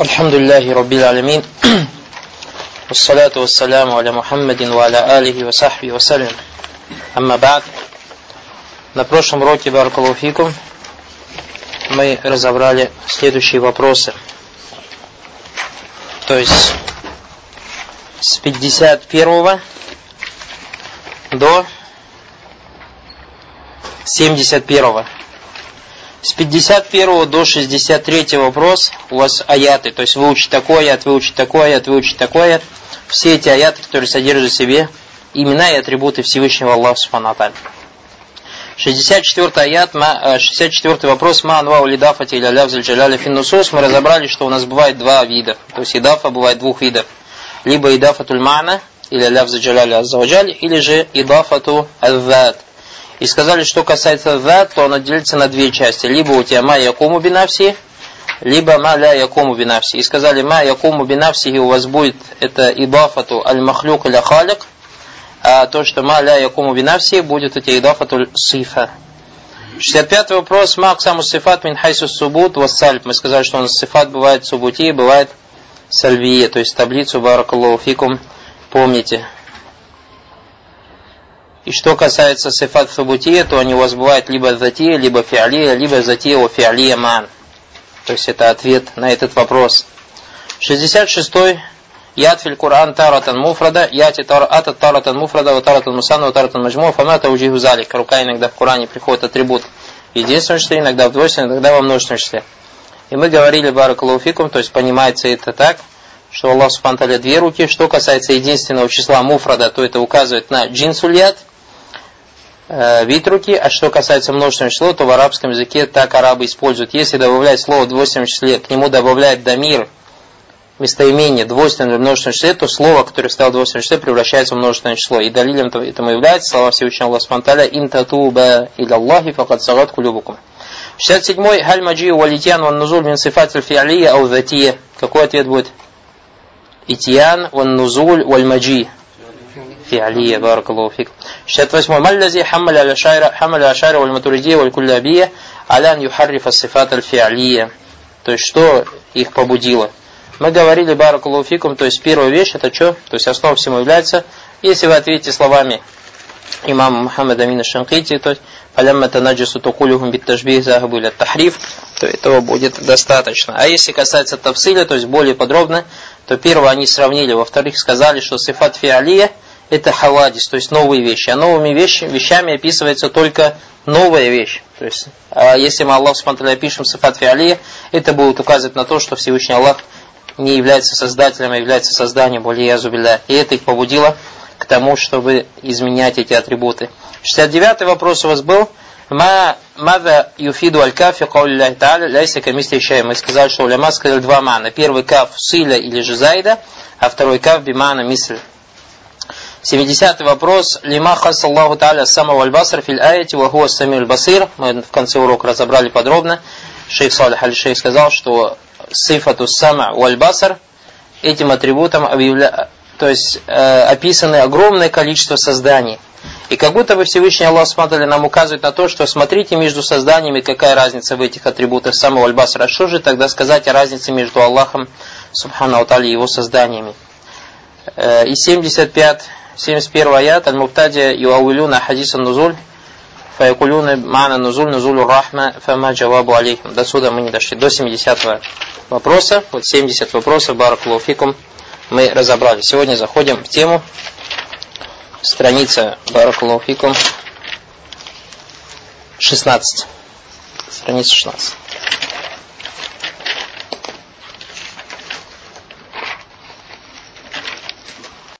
الحمد لله رب العالمين والصلاة والسلام على محمد وعلى آله وصحبه وسلم أما بعد На прошлом уроке Баракалуфикум мы разобрали следующие вопросы. То есть с 51 до 71. С 51 до 63 вопрос у вас аяты, то есть выучить такой аят, выучить такой аят, выучить такой аят. Все эти аяты, которые содержат в себе имена и атрибуты Всевышнего Аллаха Субхану 64 аят, 64 э, вопрос, ма анва улидафати или аляв джаляля финнусус. Мы разобрали, что у нас бывает два вида. То есть идафа бывает двух видов. Либо идафатуль мана, или аляв джаляля аззаваджаль, или же идафату аззад. И сказали, что касается зад, то оно делится на две части. Либо у тебя ма якому бинавси, либо ма ля якому бинавси. И сказали, ма якому бинавси, и у вас будет это идафату аль-махлюк или халик, а то, что ма ля якому бинавси, будет у тебя идафату сифа. 65 вопрос. Ма аксаму сифат мин хайсу субут вассальб. Мы сказали, что нас сифат бывает субути, бывает сальвия. То есть таблицу баракаллаху фикум помните. И что касается сифат субутия, то они у вас бывают либо затия, либо фиалия, либо затия у фиалия ман. То есть это ответ на этот вопрос. 66-й. Ятфиль Кур'ан таратан муфрада, яти ата таратан муфрада, ва таратан мусана, ва таратан маджму, фамата уджиху залик. Рука иногда в Коране приходит атрибут единственном числе, иногда в двойственном, иногда во множественном числе. И мы говорили баракалуфикум, то есть понимается это так, что Аллах Субхану две руки. Что касается единственного числа муфрада, то это указывает на джинсульят, вид руки, а что касается множественного числа, то в арабском языке так арабы используют. Если добавлять слово в двойственном числе, к нему добавляет дамир, местоимение двойственное в множественном то слово, которое стало в двойственном превращается в множественное число. И далилем этому является слова Всевышнего Аллаха Спанталя «Ин татуба иля Аллахи факад сагат кулюбукум». 67-й «Халь маджи валитьян ван нузуль мин сифат фиалия ау затия». Какой ответ будет? Итьян ван нузуль валь маджи. في علي بارك فيك 68 ما الذي حمل الأشاعرة حمل الأشاعرة والماتуридية والكلابية على أن يحرف الصفات الفعلية то есть что их побудило? Мы говорили баракулуфикум, то есть первая вещь это что? То есть основа всему является, если вы ответите словами имама Мухаммада Амина Шанкити, то есть «Палямма танаджису тукулюхум биттажбих захабу или тахриф», то этого будет достаточно. А если касается тафсиля, то есть более подробно, то первое они сравнили, во-вторых сказали, что сифат фиалия – это хавадис, то есть новые вещи. А новыми вещи, вещами описывается только новая вещь. То есть, а если мы Аллах Субтитры пишем сифат фиалия, это будет указывать на то, что Всевышний Аллах не является создателем, а является созданием, более язубилля. И это их побудило к тому, чтобы изменять эти атрибуты. 69 вопрос у вас был. Ма мада юфиду аль кафи каули та'аля ляйся камисли шай. Мы сказали, что уляма сказали два мана. Первый каф силя или же зайда, а второй каф бимана мисль. 70 вопрос. Лима хас Аллаху Та'аля самого аль-баср фил аяти ва хуа сами аль-басир. Мы в конце урока разобрали подробно. Шейх Салих аль-Шейх сказал, что сифату сама аль-басар этим атрибутом объявля... то есть э, описаны огромное количество созданий. И как будто бы Всевышний Аллах смотрели нам указывает на то, что смотрите между созданиями, какая разница в этих атрибутах самого аль-басра. Что же тогда сказать о разнице между Аллахом, Субхану Атали, и его созданиями? Э, и 75 71 аят Аль-Муптадия юауилюна хадисан нузуль фаякулюна мана нузуль нузулю рахма фама джавабу алейхим. До сюда мы не дошли. До 70 вопроса. Вот 70 вопросов, баракулуфикум, мы разобрали. Сегодня заходим в тему. Страница баракулуфикум 16. Страница 16.